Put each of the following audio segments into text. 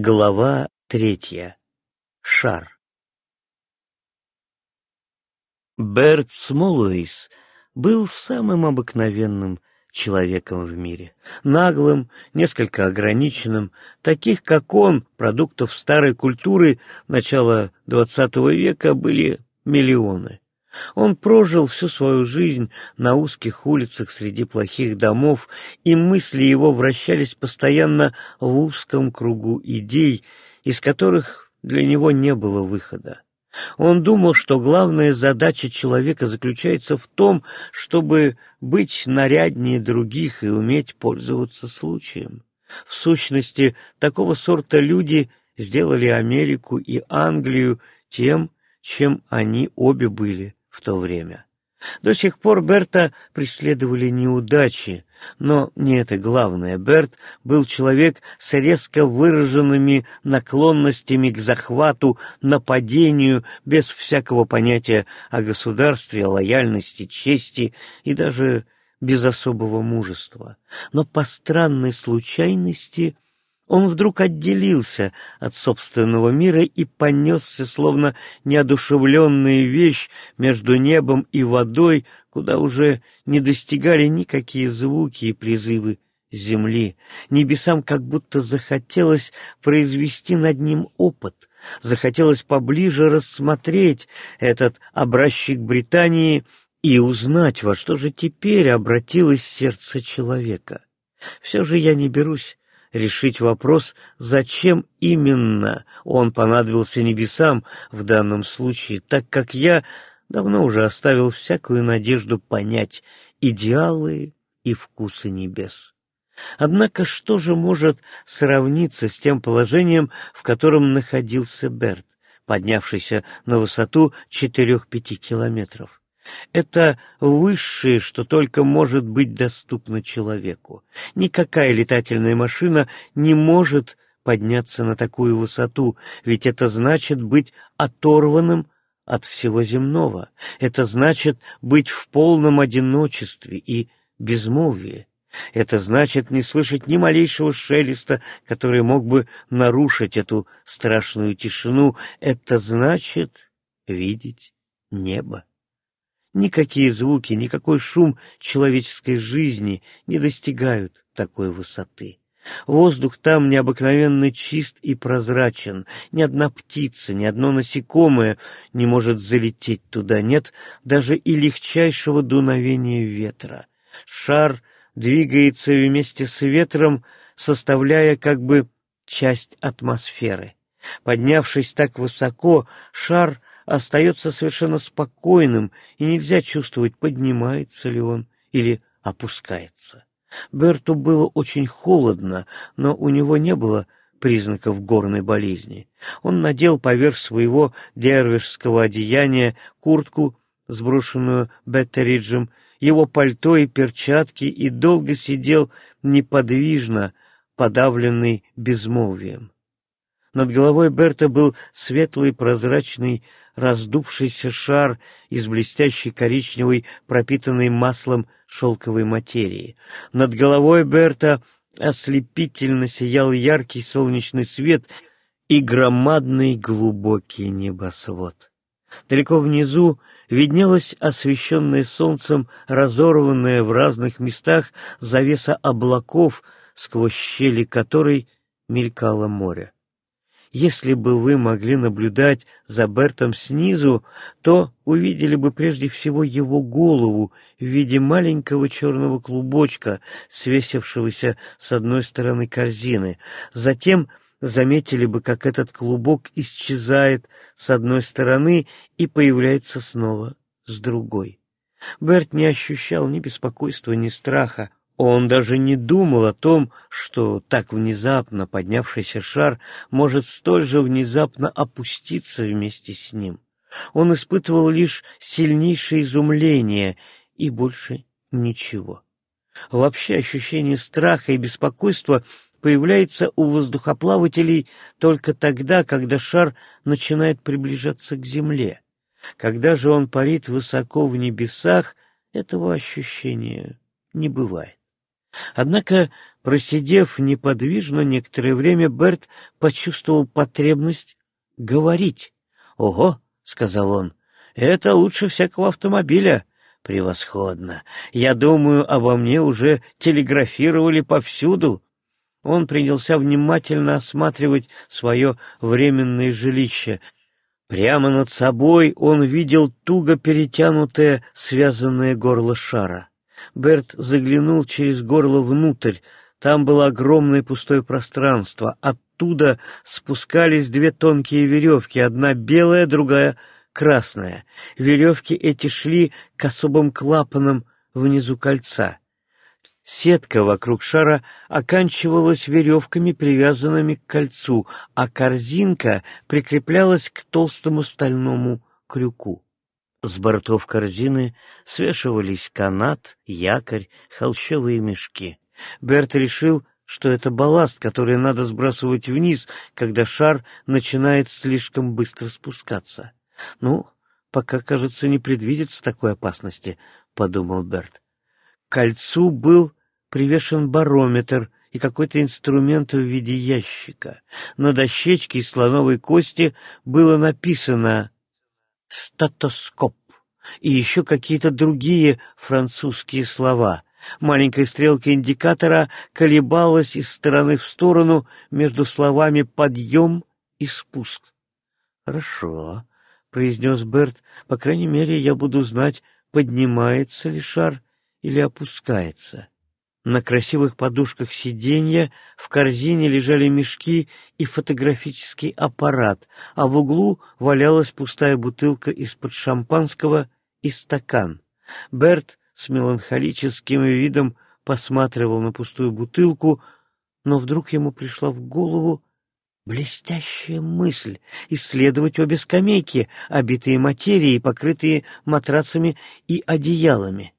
Глава третья. Шар. Берт Смолуэйс был самым обыкновенным человеком в мире. Наглым, несколько ограниченным, таких, как он, продуктов старой культуры начала XX века были миллионы. Он прожил всю свою жизнь на узких улицах среди плохих домов, и мысли его вращались постоянно в узком кругу идей, из которых для него не было выхода. Он думал, что главная задача человека заключается в том, чтобы быть наряднее других и уметь пользоваться случаем. В сущности, такого сорта люди сделали Америку и Англию тем, чем они обе были в то время. До сих пор Берта преследовали неудачи, но не это главное. Берт был человек с резко выраженными наклонностями к захвату, нападению, без всякого понятия о государстве, о лояльности, чести и даже без особого мужества. Но по странной случайности – он вдруг отделился от собственного мира и понесся, словно неодушевленная вещь, между небом и водой, куда уже не достигали никакие звуки и призывы земли. Небесам как будто захотелось произвести над ним опыт, захотелось поближе рассмотреть этот образчик Британии и узнать, во что же теперь обратилось сердце человека. Все же я не берусь решить вопрос, зачем именно он понадобился небесам в данном случае, так как я давно уже оставил всякую надежду понять идеалы и вкусы небес. Однако что же может сравниться с тем положением, в котором находился Берт, поднявшийся на высоту четырех-пяти километров? Это высшее, что только может быть доступно человеку. Никакая летательная машина не может подняться на такую высоту, ведь это значит быть оторванным от всего земного. Это значит быть в полном одиночестве и безмолвии. Это значит не слышать ни малейшего шелеста, который мог бы нарушить эту страшную тишину. Это значит видеть небо. Никакие звуки, никакой шум человеческой жизни не достигают такой высоты. Воздух там необыкновенно чист и прозрачен. Ни одна птица, ни одно насекомое не может залететь туда. Нет даже и легчайшего дуновения ветра. Шар двигается вместе с ветром, составляя как бы часть атмосферы. Поднявшись так высоко, шар остается совершенно спокойным, и нельзя чувствовать, поднимается ли он или опускается. Берту было очень холодно, но у него не было признаков горной болезни. Он надел поверх своего дервишского одеяния куртку, сброшенную Беттериджем, его пальто и перчатки, и долго сидел неподвижно, подавленный безмолвием. Над головой Берта был светлый прозрачный раздувшийся шар из блестящей коричневой, пропитанной маслом шелковой материи. Над головой Берта ослепительно сиял яркий солнечный свет и громадный глубокий небосвод. Далеко внизу виднелась освещенная солнцем, разорванная в разных местах завеса облаков, сквозь щели которой мелькало море. Если бы вы могли наблюдать за Бертом снизу, то увидели бы прежде всего его голову в виде маленького черного клубочка, свесившегося с одной стороны корзины. Затем заметили бы, как этот клубок исчезает с одной стороны и появляется снова с другой. Берт не ощущал ни беспокойства, ни страха. Он даже не думал о том, что так внезапно поднявшийся шар может столь же внезапно опуститься вместе с ним. Он испытывал лишь сильнейшее изумление и больше ничего. Вообще ощущение страха и беспокойства появляется у воздухоплавателей только тогда, когда шар начинает приближаться к земле. Когда же он парит высоко в небесах, этого ощущения не бывает. Однако, просидев неподвижно некоторое время, Берт почувствовал потребность говорить. «Ого!» — сказал он. «Это лучше всякого автомобиля. Превосходно. Я думаю, обо мне уже телеграфировали повсюду». Он принялся внимательно осматривать свое временное жилище. Прямо над собой он видел туго перетянутое связанное горло шара. Берт заглянул через горло внутрь. Там было огромное пустое пространство. Оттуда спускались две тонкие веревки, одна белая, другая красная. Веревки эти шли к особым клапанам внизу кольца. Сетка вокруг шара оканчивалась веревками, привязанными к кольцу, а корзинка прикреплялась к толстому стальному крюку. С бортов корзины свешивались канат, якорь, холщовые мешки. Берт решил, что это балласт, который надо сбрасывать вниз, когда шар начинает слишком быстро спускаться. «Ну, пока, кажется, не предвидится такой опасности», — подумал Берт. К кольцу был привешен барометр и какой-то инструмент в виде ящика. На дощечке из слоновой кости было написано статоскоп и еще какие-то другие французские слова. Маленькая стрелка индикатора колебалась из стороны в сторону между словами «подъем» и «спуск». «Хорошо», — произнес Берт, — «по крайней мере, я буду знать, поднимается ли шар или опускается». На красивых подушках сиденья в корзине лежали мешки и фотографический аппарат, а в углу валялась пустая бутылка из-под шампанского и стакан. Берт с меланхолическим видом посматривал на пустую бутылку, но вдруг ему пришла в голову блестящая мысль исследовать обе скамейки, обитые материей, покрытые матрацами и одеялами.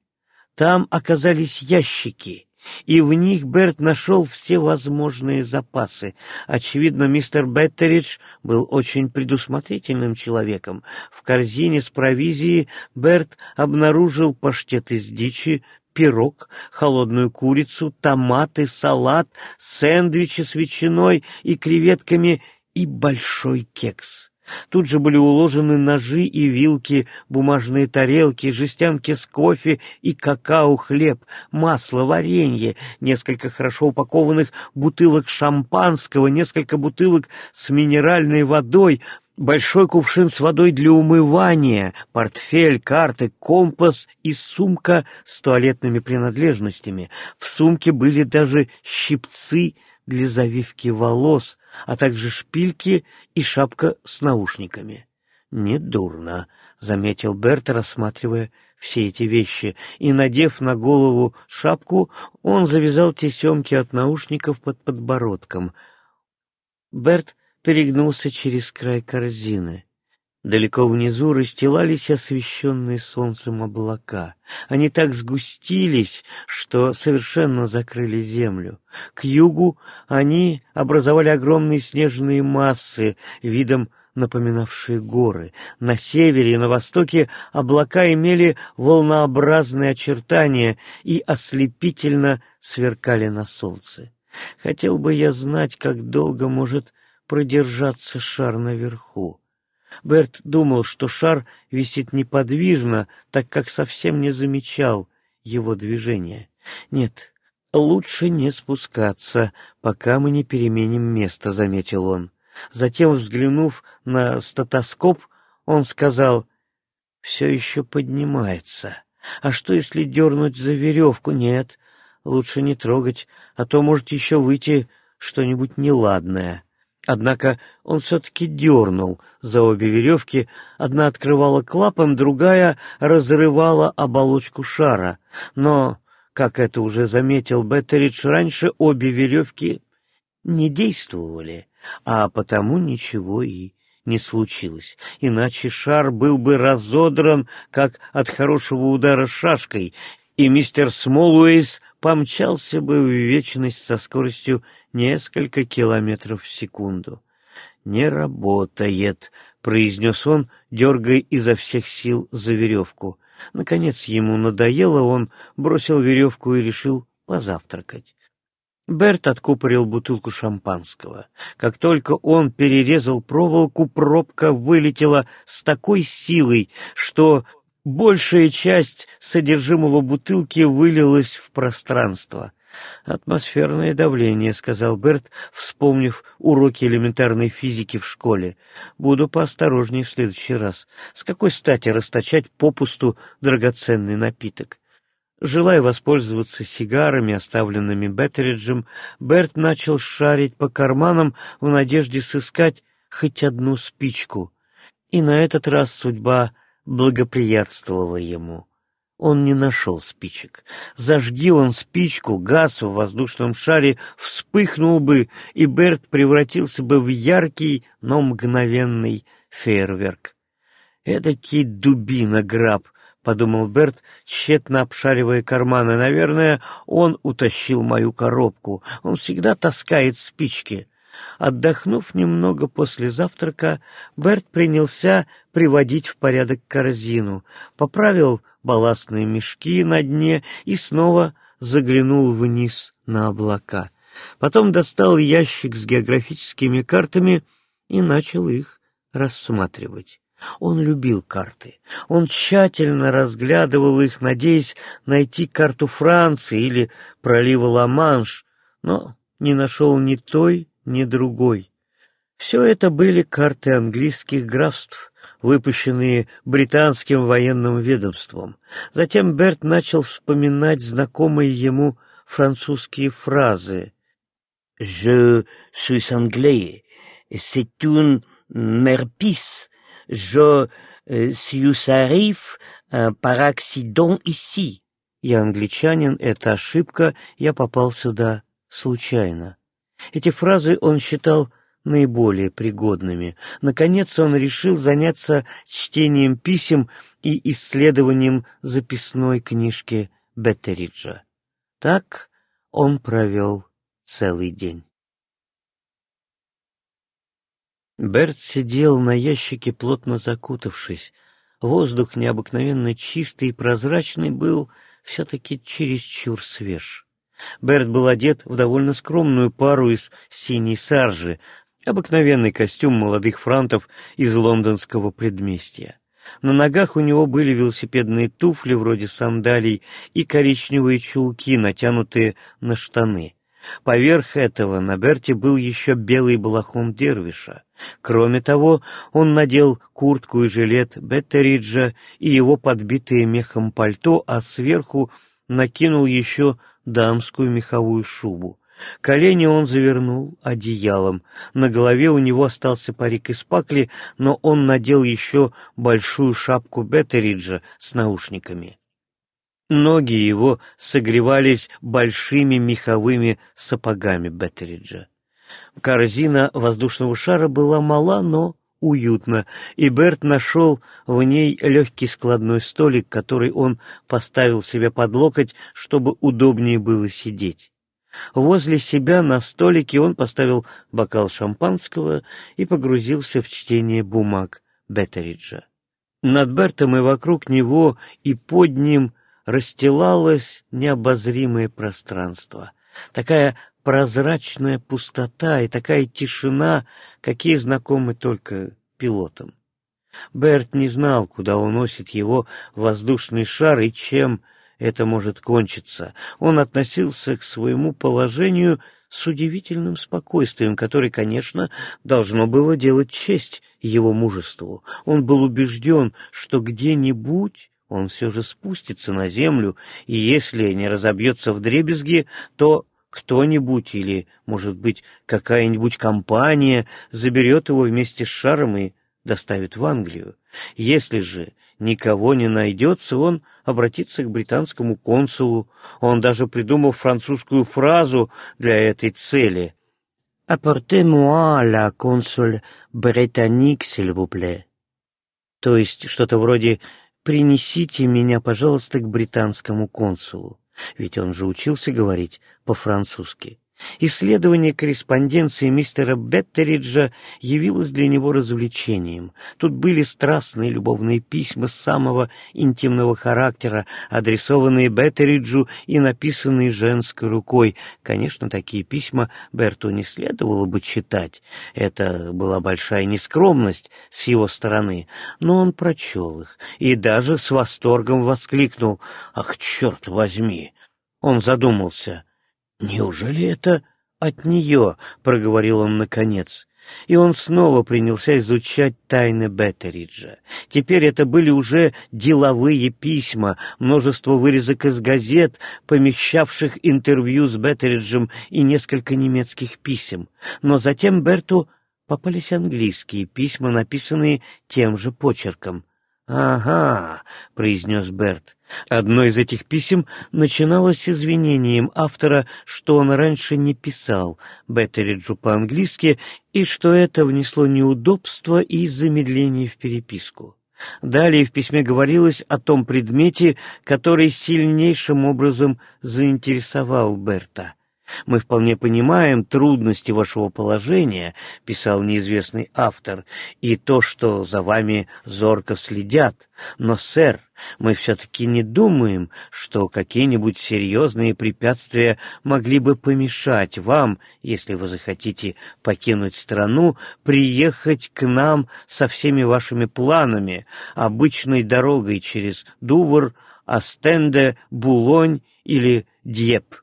Там оказались ящики — и в них Берт нашел все возможные запасы. Очевидно, мистер Беттеридж был очень предусмотрительным человеком. В корзине с провизией Берт обнаружил паштет из дичи, пирог, холодную курицу, томаты, салат, сэндвичи с ветчиной и креветками и большой кекс. Тут же были уложены ножи и вилки, бумажные тарелки, жестянки с кофе и какао-хлеб, масло, варенье, несколько хорошо упакованных бутылок шампанского, несколько бутылок с минеральной водой, большой кувшин с водой для умывания, портфель, карты, компас и сумка с туалетными принадлежностями. В сумке были даже щипцы для завивки волос, а также шпильки и шапка с наушниками. «Недурно», — заметил Берт, рассматривая все эти вещи, и, надев на голову шапку, он завязал тесемки от наушников под подбородком. Берт перегнулся через край корзины. Далеко внизу расстилались освещенные солнцем облака. Они так сгустились, что совершенно закрыли землю. К югу они образовали огромные снежные массы, видом напоминавшие горы. На севере и на востоке облака имели волнообразные очертания и ослепительно сверкали на солнце. Хотел бы я знать, как долго может продержаться шар наверху. Берт думал, что шар висит неподвижно, так как совсем не замечал его движения. Нет, лучше не спускаться, пока мы не переменим место, — заметил он. Затем, взглянув на статоскоп, он сказал, — все еще поднимается. А что, если дернуть за веревку? Нет, лучше не трогать, а то может еще выйти что-нибудь неладное. Однако он все-таки дернул за обе веревки, одна открывала клапан, другая разрывала оболочку шара. Но, как это уже заметил Беттеридж раньше, обе веревки не действовали, а потому ничего и не случилось, иначе шар был бы разодран, как от хорошего удара шашкой, и мистер Смолуэйс помчался бы в вечность со скоростью несколько километров в секунду. «Не работает», — произнес он, дергая изо всех сил за веревку. Наконец ему надоело, он бросил веревку и решил позавтракать. Берт откупорил бутылку шампанского. Как только он перерезал проволоку, пробка вылетела с такой силой, что большая часть содержимого бутылки вылилась в пространство. «Атмосферное давление», — сказал Берт, вспомнив уроки элементарной физики в школе. «Буду поосторожнее в следующий раз. С какой стати расточать попусту драгоценный напиток?» Желая воспользоваться сигарами, оставленными Беттериджем, Берт начал шарить по карманам в надежде сыскать хоть одну спичку. И на этот раз судьба благоприятствовала ему. Он не нашел спичек. Зажги он спичку, газ в воздушном шаре вспыхнул бы, и Берт превратился бы в яркий, но мгновенный фейерверк. Эдакий дубина-граб —— подумал Берт, тщетно обшаривая карманы. «Наверное, он утащил мою коробку. Он всегда таскает спички». Отдохнув немного после завтрака, Берт принялся приводить в порядок корзину, поправил балластные мешки на дне и снова заглянул вниз на облака. Потом достал ящик с географическими картами и начал их рассматривать. Он любил карты. Он тщательно разглядывал их, надеясь найти карту Франции или пролива Ла-Манш, но не нашел ни той, ни другой. Все это были карты английских графств, выпущенные британским военным ведомством. Затем Берт начал вспоминать знакомые ему французские фразы. «Je suis anglais, c'est une merpisse, je suis arrive par accident ici». «Я англичанин, это ошибка, я попал сюда случайно». Эти фразы он считал наиболее пригодными. Наконец он решил заняться чтением писем и исследованием записной книжки Беттериджа. Так он провел целый день. Берт сидел на ящике, плотно закутавшись. Воздух необыкновенно чистый и прозрачный был все-таки чересчур свеж. Берт был одет в довольно скромную пару из синей саржи, обыкновенный костюм молодых франтов из лондонского предместья. На ногах у него были велосипедные туфли вроде сандалий и коричневые чулки, натянутые на штаны. Поверх этого на Берте был еще белый балахон дервиша. Кроме того, он надел куртку и жилет Беттериджа и его подбитое мехом пальто, а сверху накинул еще дамскую меховую шубу. Колени он завернул одеялом. На голове у него остался парик из пакли, но он надел еще большую шапку Беттериджа с наушниками. Ноги его согревались большими меховыми сапогами Беттериджа. Корзина воздушного шара была мала, но уютна, и Берт нашел в ней легкий складной столик, который он поставил себе под локоть, чтобы удобнее было сидеть. Возле себя на столике он поставил бокал шампанского и погрузился в чтение бумаг Беттериджа. Над Бертом и вокруг него и под ним расстилалось необозримое пространство. Такая прозрачная пустота и такая тишина, какие знакомы только пилотам. Берт не знал, куда уносит его воздушный шар и чем это может кончиться. Он относился к своему положению с удивительным спокойствием, которое, конечно, должно было делать честь его мужеству. Он был убежден, что где-нибудь он все же спустится на землю, и если не разобьется в дребезги, то кто-нибудь или, может быть, какая-нибудь компания заберет его вместе с шаром и доставит в Англию. Если же никого не найдется, он обратится к британскому консулу. Он даже придумал французскую фразу для этой цели. «Apportez-moi la consul britannique, s'il vous plaît». То есть что-то вроде «принесите меня, пожалуйста, к британскому консулу» ведь он же учился говорить по-французски. Исследование корреспонденции мистера Беттериджа явилось для него развлечением. Тут были страстные любовные письма самого интимного характера, адресованные Беттериджу и написанные женской рукой. Конечно, такие письма Берту не следовало бы читать. Это была большая нескромность с его стороны, но он прочел их и даже с восторгом воскликнул «Ах, черт возьми!» Он задумался — «Неужели это от нее?» — проговорил он наконец. И он снова принялся изучать тайны Беттериджа. Теперь это были уже деловые письма, множество вырезок из газет, помещавших интервью с Беттериджем и несколько немецких писем. Но затем Берту попались английские письма, написанные тем же почерком. «Ага», — произнес Берт. Одно из этих писем начиналось извинением автора, что он раньше не писал Беттериджу по-английски и что это внесло неудобства и замедление в переписку. Далее в письме говорилось о том предмете, который сильнейшим образом заинтересовал Берта. «Мы вполне понимаем трудности вашего положения», — писал неизвестный автор, «и то, что за вами зорко следят. Но, сэр, мы все-таки не думаем, что какие-нибудь серьезные препятствия могли бы помешать вам, если вы захотите покинуть страну, приехать к нам со всеми вашими планами, обычной дорогой через Дувр, Астенде, Булонь или Дьеп».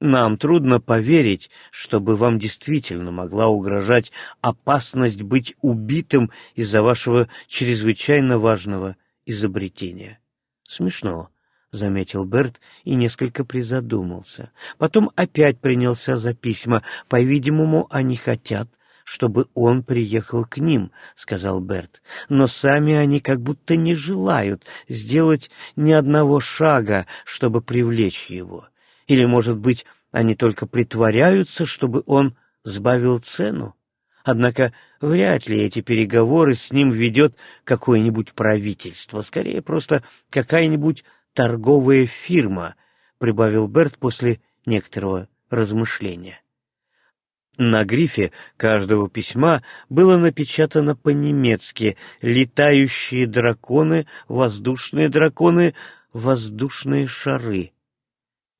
Нам трудно поверить, чтобы вам действительно могла угрожать опасность быть убитым из-за вашего чрезвычайно важного изобретения. Смешно, — заметил Берт и несколько призадумался. Потом опять принялся за письма. По-видимому, они хотят, чтобы он приехал к ним, — сказал Берт. Но сами они как будто не желают сделать ни одного шага, чтобы привлечь его. Или, может быть, они только притворяются, чтобы он сбавил цену? Однако вряд ли эти переговоры с ним ведет какое-нибудь правительство, скорее просто какая-нибудь торговая фирма, прибавил Берт после некоторого размышления. На грифе каждого письма было напечатано по-немецки «Летающие драконы», «Воздушные драконы», «Воздушные шары».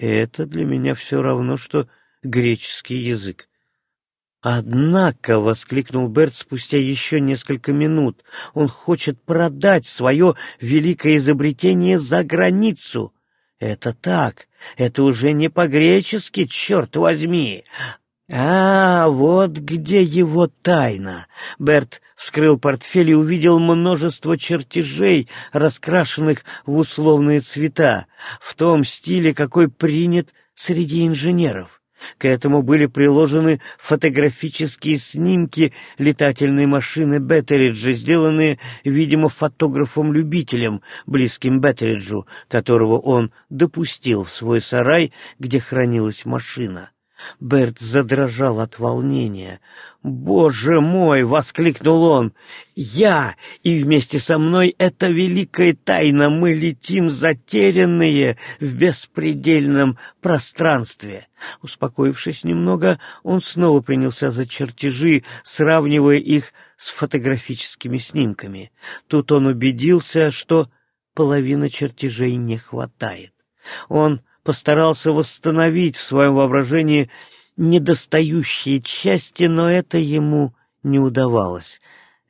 Это для меня все равно, что греческий язык. «Однако», — воскликнул Берт спустя еще несколько минут, — «он хочет продать свое великое изобретение за границу». «Это так, это уже не по-гречески, черт возьми!» «А, вот где его тайна!» Берт вскрыл портфель и увидел множество чертежей, раскрашенных в условные цвета, в том стиле, какой принят среди инженеров. К этому были приложены фотографические снимки летательной машины Беттериджа, сделанные, видимо, фотографом-любителем, близким Беттериджу, которого он допустил в свой сарай, где хранилась машина. Берт задрожал от волнения. «Боже мой!» — воскликнул он. «Я! И вместе со мной эта великая тайна! Мы летим затерянные в беспредельном пространстве!» Успокоившись немного, он снова принялся за чертежи, сравнивая их с фотографическими снимками. Тут он убедился, что половины чертежей не хватает. Он постарался восстановить в своем воображении недостающие части, но это ему не удавалось.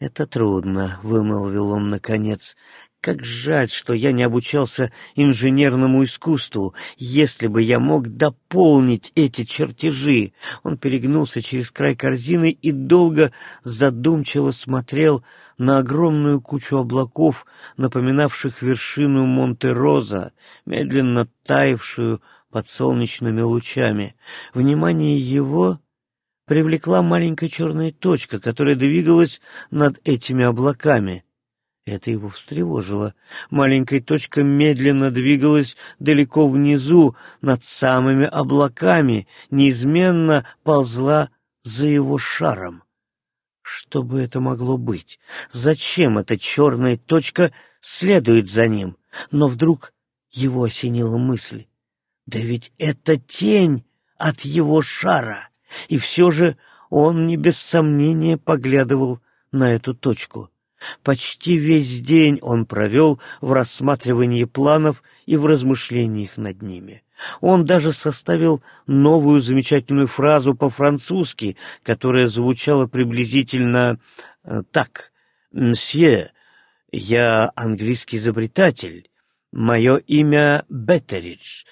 «Это трудно», — вымолвил он наконец. Как жаль, что я не обучался инженерному искусству. Если бы я мог дополнить эти чертежи. Он перегнулся через край корзины и долго задумчиво смотрел на огромную кучу облаков, напоминавших вершину Монте-Роза, медленно таявшую под солнечными лучами. Внимание его привлекла маленькая черная точка, которая двигалась над этими облаками — это его встревожило. Маленькая точка медленно двигалась далеко внизу, над самыми облаками, неизменно ползла за его шаром. Что бы это могло быть? Зачем эта черная точка следует за ним? Но вдруг его осенила мысль. Да ведь это тень от его шара, и все же он не без сомнения поглядывал на эту точку. Почти весь день он провел в рассматривании планов и в размышлениях над ними. Он даже составил новую замечательную фразу по-французски, которая звучала приблизительно э, так. «Мсье, я английский изобретатель. Мое имя Беттеридж.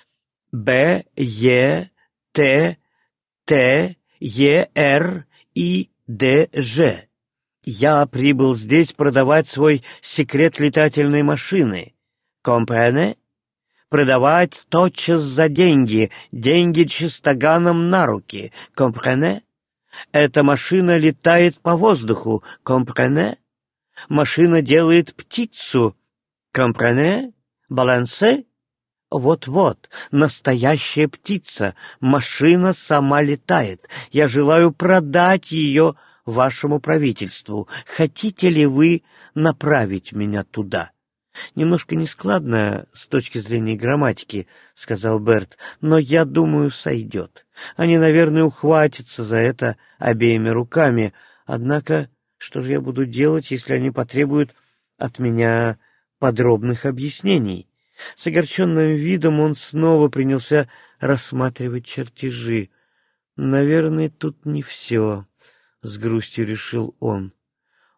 Б, Е, Т, Т, Е, Р, И, Д, Ж. Я прибыл здесь продавать свой секрет летательной машины. Компрене? Продавать тотчас за деньги, деньги чистоганом на руки. Компрене? Эта машина летает по воздуху. Компрене? Машина делает птицу. Компрене? Балансе? Вот-вот, настоящая птица. Машина сама летает. Я желаю продать ее вашему правительству. Хотите ли вы направить меня туда?» «Немножко нескладно с точки зрения грамматики», — сказал Берт, — «но я думаю, сойдет. Они, наверное, ухватятся за это обеими руками. Однако, что же я буду делать, если они потребуют от меня подробных объяснений?» С огорченным видом он снова принялся рассматривать чертежи. «Наверное, тут не все». — с грустью решил он.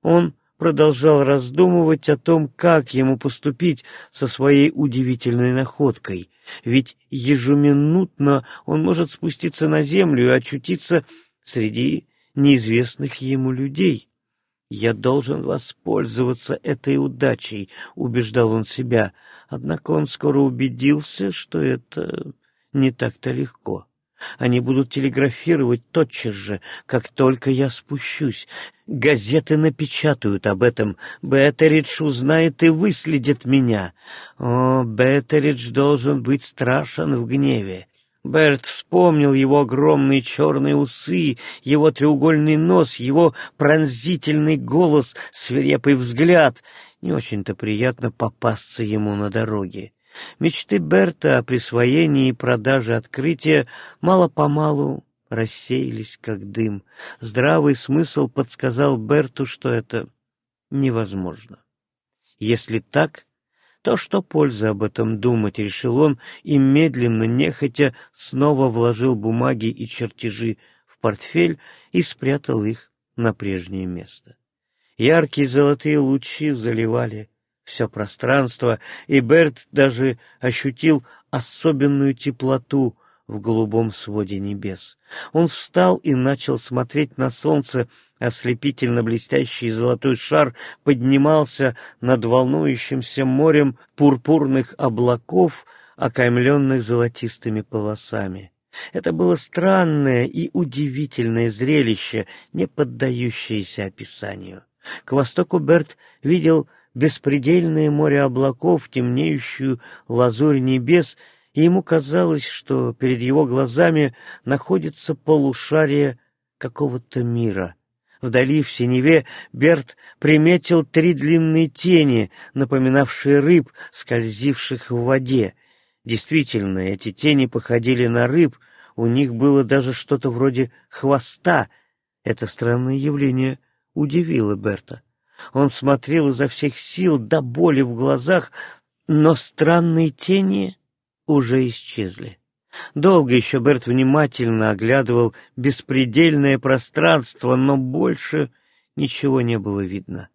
Он продолжал раздумывать о том, как ему поступить со своей удивительной находкой, ведь ежеминутно он может спуститься на землю и очутиться среди неизвестных ему людей. «Я должен воспользоваться этой удачей», — убеждал он себя, однако он скоро убедился, что это не так-то легко. Они будут телеграфировать тотчас же, как только я спущусь. Газеты напечатают об этом. Беттеридж узнает и выследит меня. О, Беттеридж должен быть страшен в гневе. Берт вспомнил его огромные черные усы, его треугольный нос, его пронзительный голос, свирепый взгляд. Не очень-то приятно попасться ему на дороге. Мечты Берта о присвоении и продаже открытия мало-помалу рассеялись, как дым. Здравый смысл подсказал Берту, что это невозможно. Если так, то что польза об этом думать, решил он, и медленно, нехотя, снова вложил бумаги и чертежи в портфель и спрятал их на прежнее место. Яркие золотые лучи заливали все пространство, и Берт даже ощутил особенную теплоту в голубом своде небес. Он встал и начал смотреть на солнце, ослепительно блестящий золотой шар поднимался над волнующимся морем пурпурных облаков, окаймленных золотистыми полосами. Это было странное и удивительное зрелище, не поддающееся описанию. К востоку Берт видел беспредельное море облаков, темнеющую лазурь небес, и ему казалось, что перед его глазами находится полушарие какого-то мира. Вдали, в синеве, Берт приметил три длинные тени, напоминавшие рыб, скользивших в воде. Действительно, эти тени походили на рыб, у них было даже что-то вроде хвоста. Это странное явление удивило Берта. Он смотрел изо всех сил до боли в глазах, но странные тени уже исчезли. Долго еще Берт внимательно оглядывал беспредельное пространство, но больше ничего не было видно.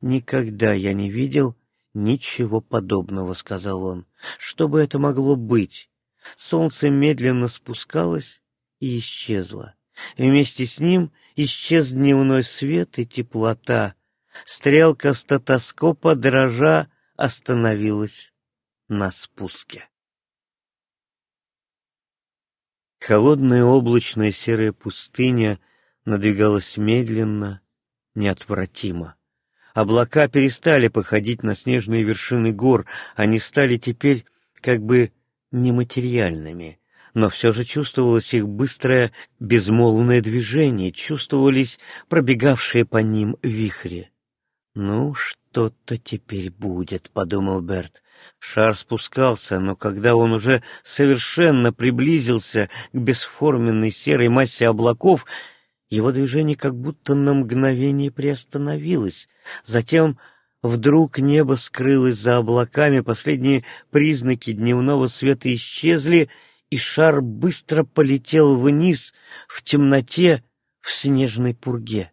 «Никогда я не видел ничего подобного», — сказал он. «Что бы это могло быть?» Солнце медленно спускалось и исчезло. Вместе с ним исчез дневной свет и теплота, Стрелка статоскопа, дрожа, остановилась на спуске. Холодная облачная серая пустыня надвигалась медленно, неотвратимо. Облака перестали походить на снежные вершины гор, они стали теперь как бы нематериальными, но все же чувствовалось их быстрое безмолвное движение, чувствовались пробегавшие по ним вихри. «Ну, «Что-то теперь будет», — подумал Берт. Шар спускался, но когда он уже совершенно приблизился к бесформенной серой массе облаков, его движение как будто на мгновение приостановилось. Затем вдруг небо скрылось за облаками, последние признаки дневного света исчезли, и шар быстро полетел вниз в темноте в снежной пурге.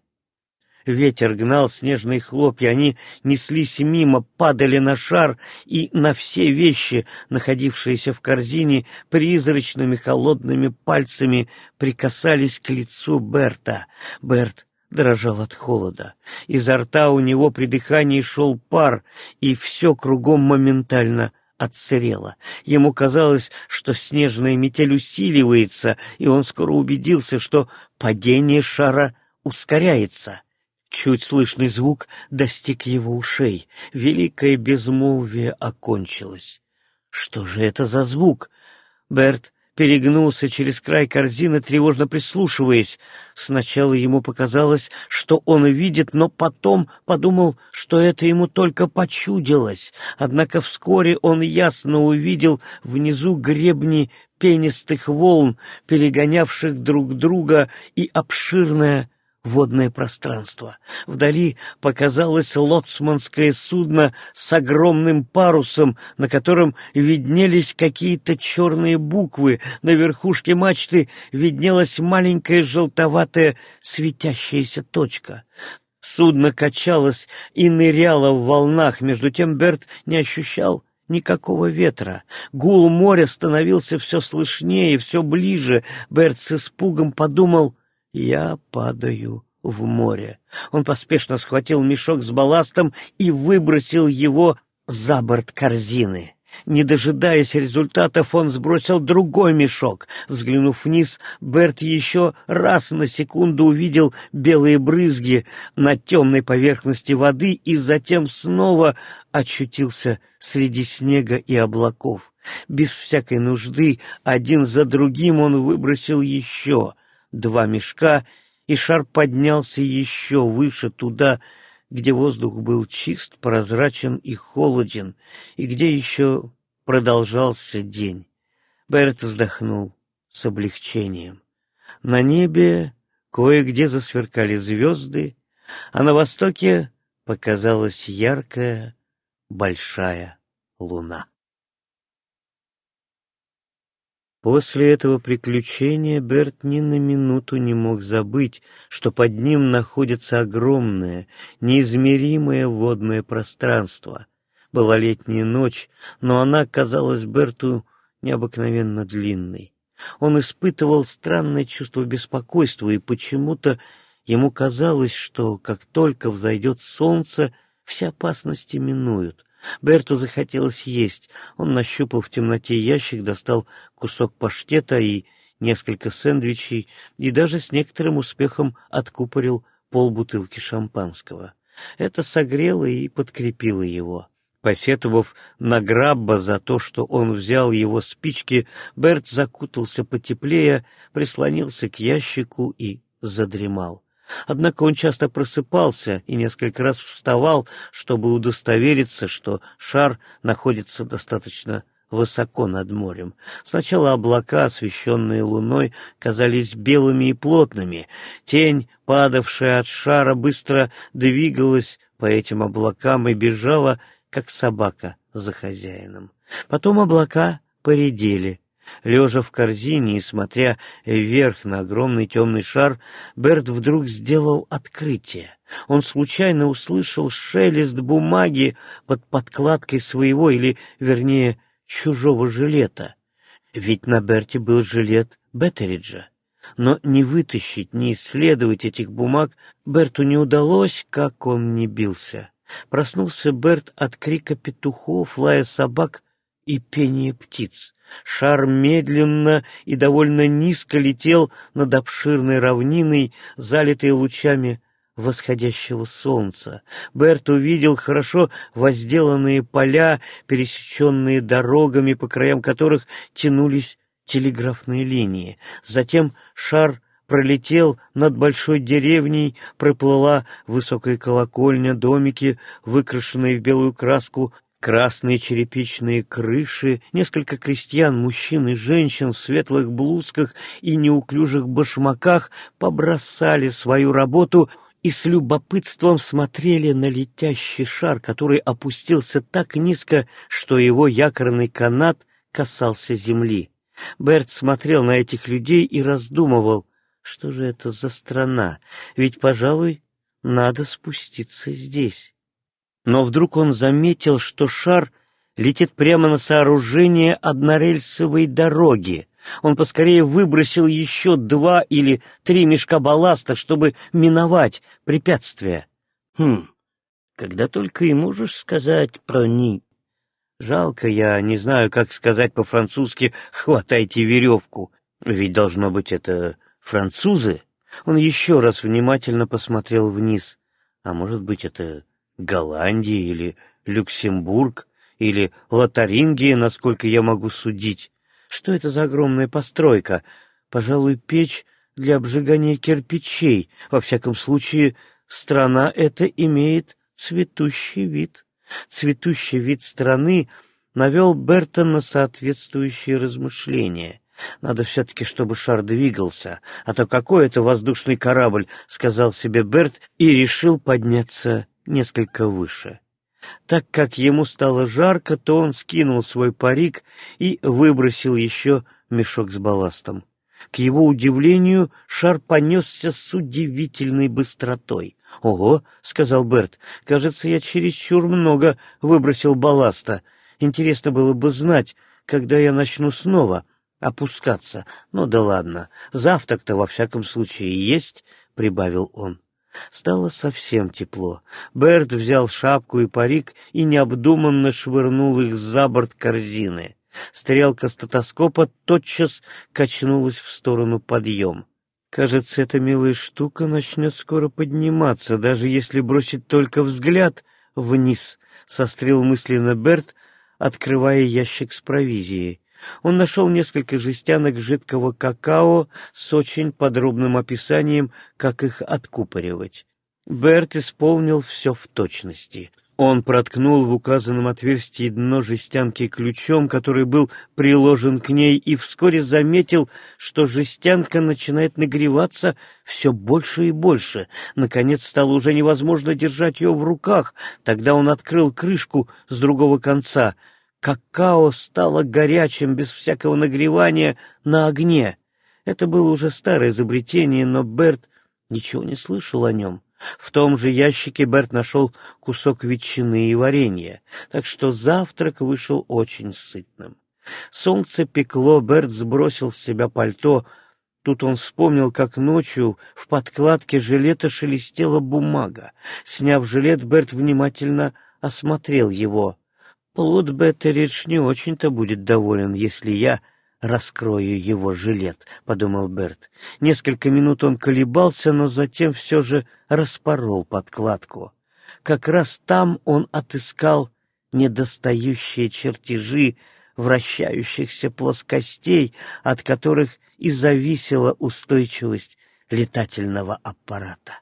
Ветер гнал снежные хлопья, они неслись мимо, падали на шар и на все вещи, находившиеся в корзине, призрачными холодными пальцами прикасались к лицу Берта. Берт дрожал от холода. Изо рта у него при дыхании шел пар, и все кругом моментально отсырело. Ему казалось, что снежная метель усиливается, и он скоро убедился, что падение шара ускоряется. Чуть слышный звук достиг его ушей. Великое безмолвие окончилось. Что же это за звук? Берт перегнулся через край корзины, тревожно прислушиваясь. Сначала ему показалось, что он видит, но потом подумал, что это ему только почудилось. Однако вскоре он ясно увидел внизу гребни пенистых волн, перегонявших друг друга, и обширное водное пространство. Вдали показалось лоцманское судно с огромным парусом, на котором виднелись какие-то черные буквы. На верхушке мачты виднелась маленькая желтоватая светящаяся точка. Судно качалось и ныряло в волнах, между тем Берт не ощущал никакого ветра. Гул моря становился все слышнее, все ближе. Берт с испугом подумал — я падаю в море. Он поспешно схватил мешок с балластом и выбросил его за борт корзины. Не дожидаясь результатов, он сбросил другой мешок. Взглянув вниз, Берт еще раз на секунду увидел белые брызги на темной поверхности воды и затем снова очутился среди снега и облаков. Без всякой нужды один за другим он выбросил еще два мешка, и шар поднялся еще выше туда, где воздух был чист, прозрачен и холоден, и где еще продолжался день. Берт вздохнул с облегчением. На небе кое-где засверкали звезды, а на востоке показалась яркая большая луна. После этого приключения Берт ни на минуту не мог забыть, что под ним находится огромное, неизмеримое водное пространство. Была летняя ночь, но она казалась Берту необыкновенно длинной. Он испытывал странное чувство беспокойства, и почему-то ему казалось, что как только взойдет солнце, все опасности минуют — Берту захотелось есть. Он нащупал в темноте ящик, достал кусок паштета и несколько сэндвичей и даже с некоторым успехом откупорил полбутылки шампанского. Это согрело и подкрепило его. Посетовав на Грабба за то, что он взял его спички, Берт закутался потеплее, прислонился к ящику и задремал. Однако он часто просыпался и несколько раз вставал, чтобы удостовериться, что шар находится достаточно высоко над морем. Сначала облака, освещенные луной, казались белыми и плотными. Тень, падавшая от шара, быстро двигалась по этим облакам и бежала, как собака за хозяином. Потом облака поредели, Лежа в корзине и смотря вверх на огромный темный шар, Берт вдруг сделал открытие. Он случайно услышал шелест бумаги под подкладкой своего, или, вернее, чужого жилета. Ведь на Берте был жилет Беттериджа. Но не вытащить, не исследовать этих бумаг Берту не удалось, как он не бился. Проснулся Берт от крика петухов, лая собак и пения птиц. Шар медленно и довольно низко летел над обширной равниной, залитой лучами восходящего солнца. Берт увидел хорошо возделанные поля, пересеченные дорогами, по краям которых тянулись телеграфные линии. Затем шар пролетел над большой деревней, проплыла высокая колокольня, домики, выкрашенные в белую краску, красные черепичные крыши, несколько крестьян, мужчин и женщин в светлых блузках и неуклюжих башмаках побросали свою работу и с любопытством смотрели на летящий шар, который опустился так низко, что его якорный канат касался земли. Берт смотрел на этих людей и раздумывал, что же это за страна, ведь, пожалуй, надо спуститься здесь. Но вдруг он заметил, что шар летит прямо на сооружение однорельсовой дороги. Он поскорее выбросил еще два или три мешка балласта, чтобы миновать препятствия. Хм, когда только и можешь сказать про ни... Жалко, я не знаю, как сказать по-французски «хватайте веревку», ведь должно быть это французы. Он еще раз внимательно посмотрел вниз. А может быть, это Голландия или Люксембург или Лотарингия, насколько я могу судить. Что это за огромная постройка? Пожалуй, печь для обжигания кирпичей. Во всяком случае, страна эта имеет цветущий вид. Цветущий вид страны навел Бертон на соответствующие размышления. Надо все-таки, чтобы шар двигался, а то какой это воздушный корабль, — сказал себе Берт и решил подняться несколько выше. Так как ему стало жарко, то он скинул свой парик и выбросил еще мешок с балластом. К его удивлению, шар понесся с удивительной быстротой. «Ого!» — сказал Берт. «Кажется, я чересчур много выбросил балласта. Интересно было бы знать, когда я начну снова опускаться. Ну да ладно, завтрак-то во всяком случае есть», — прибавил он. Стало совсем тепло. Берт взял шапку и парик и необдуманно швырнул их за борт корзины. Стрелка стетоскопа тотчас качнулась в сторону подъем. Кажется, эта милая штука начнет скоро подниматься, даже если бросить только взгляд вниз, — сострил мысленно Берт, открывая ящик с провизией. Он нашел несколько жестянок жидкого какао с очень подробным описанием, как их откупоривать. Берт исполнил все в точности. Он проткнул в указанном отверстии дно жестянки ключом, который был приложен к ней, и вскоре заметил, что жестянка начинает нагреваться все больше и больше. Наконец стало уже невозможно держать ее в руках. Тогда он открыл крышку с другого конца — Какао стало горячим без всякого нагревания на огне. Это было уже старое изобретение, но Берт ничего не слышал о нем. В том же ящике Берт нашел кусок ветчины и варенья, так что завтрак вышел очень сытным. Солнце пекло, Берт сбросил с себя пальто. Тут он вспомнил, как ночью в подкладке жилета шелестела бумага. Сняв жилет, Берт внимательно осмотрел его. Плут Беттеридж не очень-то будет доволен, если я раскрою его жилет, — подумал Берт. Несколько минут он колебался, но затем все же распорол подкладку. Как раз там он отыскал недостающие чертежи вращающихся плоскостей, от которых и зависела устойчивость летательного аппарата.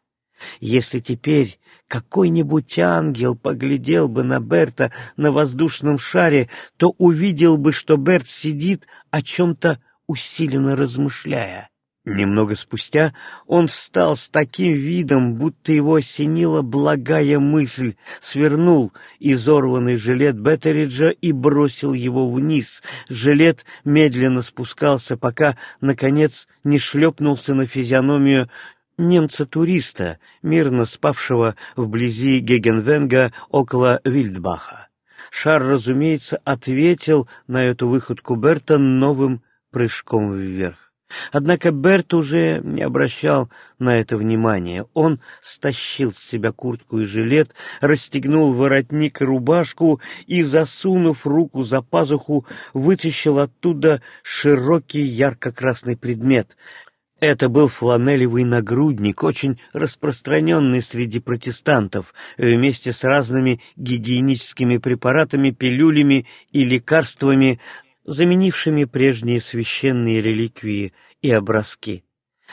Если теперь какой-нибудь ангел поглядел бы на Берта на воздушном шаре, то увидел бы, что Берт сидит, о чем-то усиленно размышляя. Немного спустя он встал с таким видом, будто его осенила благая мысль, свернул изорванный жилет Беттериджа и бросил его вниз. Жилет медленно спускался, пока, наконец, не шлепнулся на физиономию немца-туриста, мирно спавшего вблизи Гегенвенга около Вильдбаха. Шар, разумеется, ответил на эту выходку Берта новым прыжком вверх. Однако Берт уже не обращал на это внимания. Он стащил с себя куртку и жилет, расстегнул воротник и рубашку и, засунув руку за пазуху, вытащил оттуда широкий ярко-красный предмет это был фланелевый нагрудник, очень распространенный среди протестантов, вместе с разными гигиеническими препаратами, пилюлями и лекарствами, заменившими прежние священные реликвии и образки.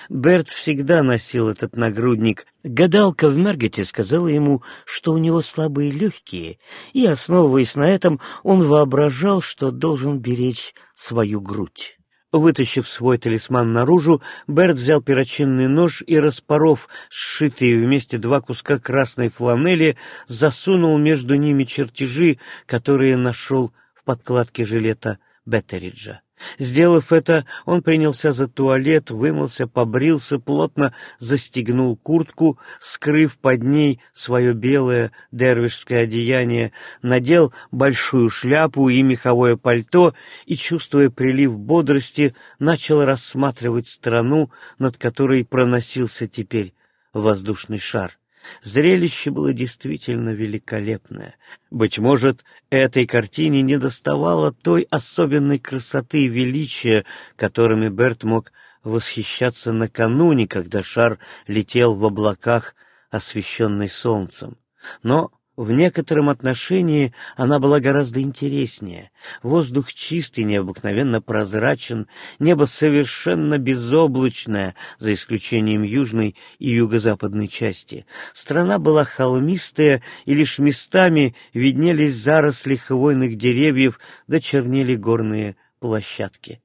Берт всегда носил этот нагрудник. Гадалка в Мергете сказала ему, что у него слабые легкие, и, основываясь на этом, он воображал, что должен беречь свою грудь. Вытащив свой талисман наружу, Берт взял перочинный нож и, распоров сшитые вместе два куска красной фланели, засунул между ними чертежи, которые нашел в подкладке жилета Беттериджа. Сделав это, он принялся за туалет, вымылся, побрился, плотно застегнул куртку, скрыв под ней свое белое дервишское одеяние, надел большую шляпу и меховое пальто и, чувствуя прилив бодрости, начал рассматривать страну, над которой проносился теперь воздушный шар. Зрелище было действительно великолепное. Быть может, этой картине не доставало той особенной красоты и величия, которыми Берт мог восхищаться накануне, когда шар летел в облаках, освещенный солнцем. Но в некотором отношении она была гораздо интереснее. Воздух чистый, необыкновенно прозрачен, небо совершенно безоблачное, за исключением южной и юго-западной части. Страна была холмистая, и лишь местами виднелись заросли хвойных деревьев, да чернели горные площадки.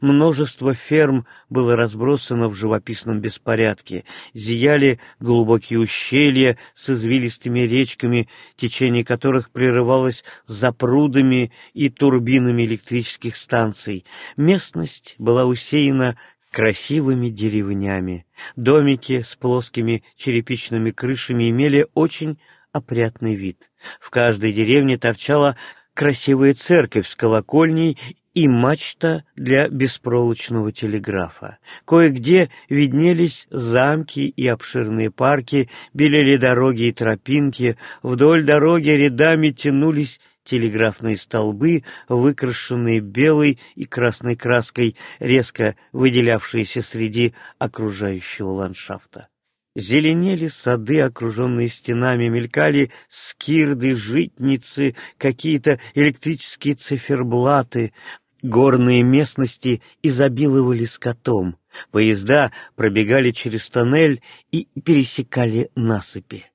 Множество ферм было разбросано в живописном беспорядке, зияли глубокие ущелья с извилистыми речками, течение которых прерывалось запрудами и турбинами электрических станций. Местность была усеяна красивыми деревнями. Домики с плоскими черепичными крышами имели очень опрятный вид. В каждой деревне торчала красивая церковь с колокольней и мачта для беспроволочного телеграфа. Кое-где виднелись замки и обширные парки, белели дороги и тропинки, вдоль дороги рядами тянулись телеграфные столбы, выкрашенные белой и красной краской, резко выделявшиеся среди окружающего ландшафта. Зеленели сады, окруженные стенами, мелькали скирды, житницы, какие-то электрические циферблаты, Горные местности изобиловали скотом. Поезда пробегали через тоннель и пересекали насыпи.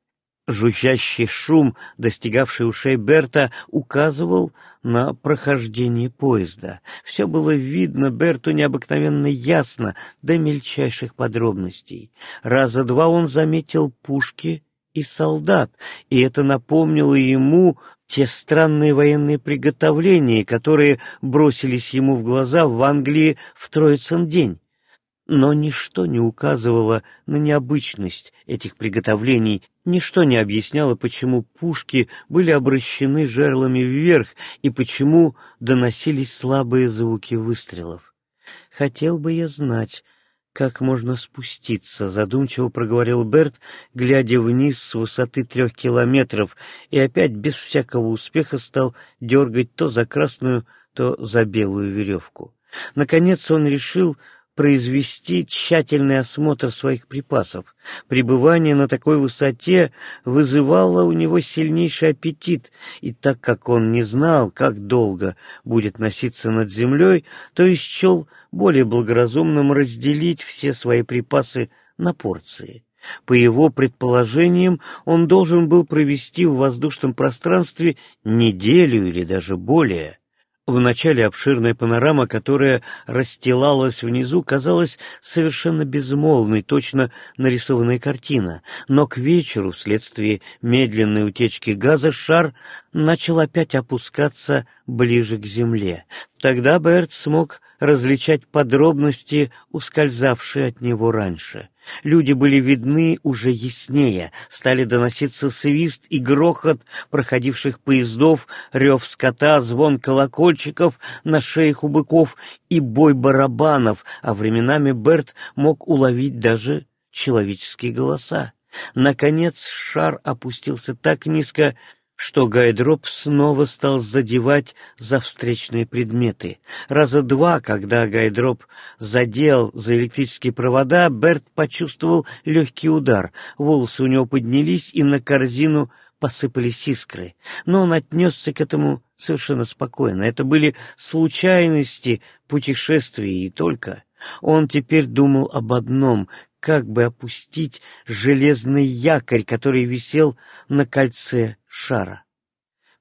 Жужжащий шум, достигавший ушей Берта, указывал на прохождение поезда. Все было видно Берту необыкновенно ясно, до мельчайших подробностей. Раза два он заметил пушки и солдат, и это напомнило ему те странные военные приготовления, которые бросились ему в глаза в Англии в Троицын день. Но ничто не указывало на необычность этих приготовлений, ничто не объясняло, почему пушки были обращены жерлами вверх и почему доносились слабые звуки выстрелов. Хотел бы я знать, как можно спуститься, задумчиво проговорил Берт, глядя вниз с высоты трех километров, и опять без всякого успеха стал дергать то за красную, то за белую веревку. Наконец он решил произвести тщательный осмотр своих припасов. Пребывание на такой высоте вызывало у него сильнейший аппетит, и так как он не знал, как долго будет носиться над землей, то исчел более благоразумным разделить все свои припасы на порции. По его предположениям, он должен был провести в воздушном пространстве неделю или даже более. В начале обширная панорама, которая расстилалась внизу, казалась совершенно безмолвной, точно нарисованная картина, но к вечеру, вследствие медленной утечки газа, шар начал опять опускаться ближе к земле. Тогда Берт смог различать подробности, ускользавшие от него раньше. Люди были видны уже яснее, стали доноситься свист и грохот проходивших поездов, рев скота, звон колокольчиков на шеях у быков и бой барабанов, а временами Берт мог уловить даже человеческие голоса. Наконец шар опустился так низко, что Гайдроп снова стал задевать за встречные предметы. Раза два, когда Гайдроп задел за электрические провода, Берт почувствовал легкий удар. Волосы у него поднялись, и на корзину посыпались искры. Но он отнесся к этому совершенно спокойно. Это были случайности путешествий и только. Он теперь думал об одном — как бы опустить железный якорь, который висел на кольце шара.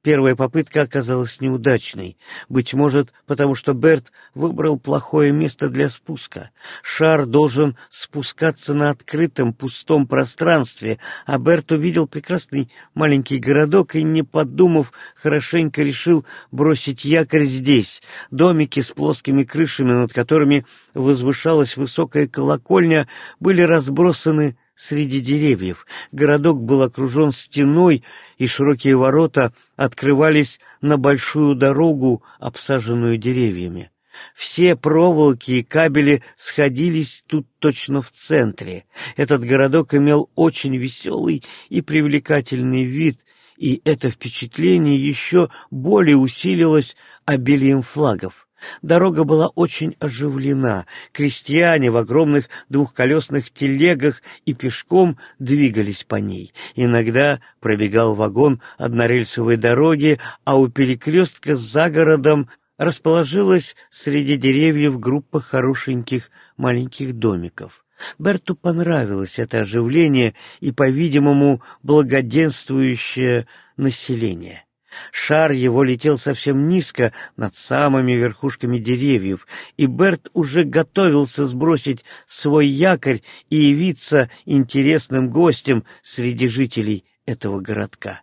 Первая попытка оказалась неудачной, быть может, потому что Берт выбрал плохое место для спуска. Шар должен спускаться на открытом пустом пространстве, а Берт увидел прекрасный маленький городок и, не подумав, хорошенько решил бросить якорь здесь. Домики с плоскими крышами, над которыми возвышалась высокая колокольня, были разбросаны среди деревьев. Городок был окружен стеной, и широкие ворота открывались на большую дорогу, обсаженную деревьями. Все проволоки и кабели сходились тут точно в центре. Этот городок имел очень веселый и привлекательный вид, и это впечатление еще более усилилось обилием флагов. Дорога была очень оживлена. Крестьяне в огромных двухколесных телегах и пешком двигались по ней. Иногда пробегал вагон однорельсовой дороги, а у перекрестка за городом расположилась среди деревьев группа хорошеньких маленьких домиков. Берту понравилось это оживление и, по-видимому, благоденствующее население. Шар его летел совсем низко над самыми верхушками деревьев, и Берт уже готовился сбросить свой якорь и явиться интересным гостем среди жителей этого городка.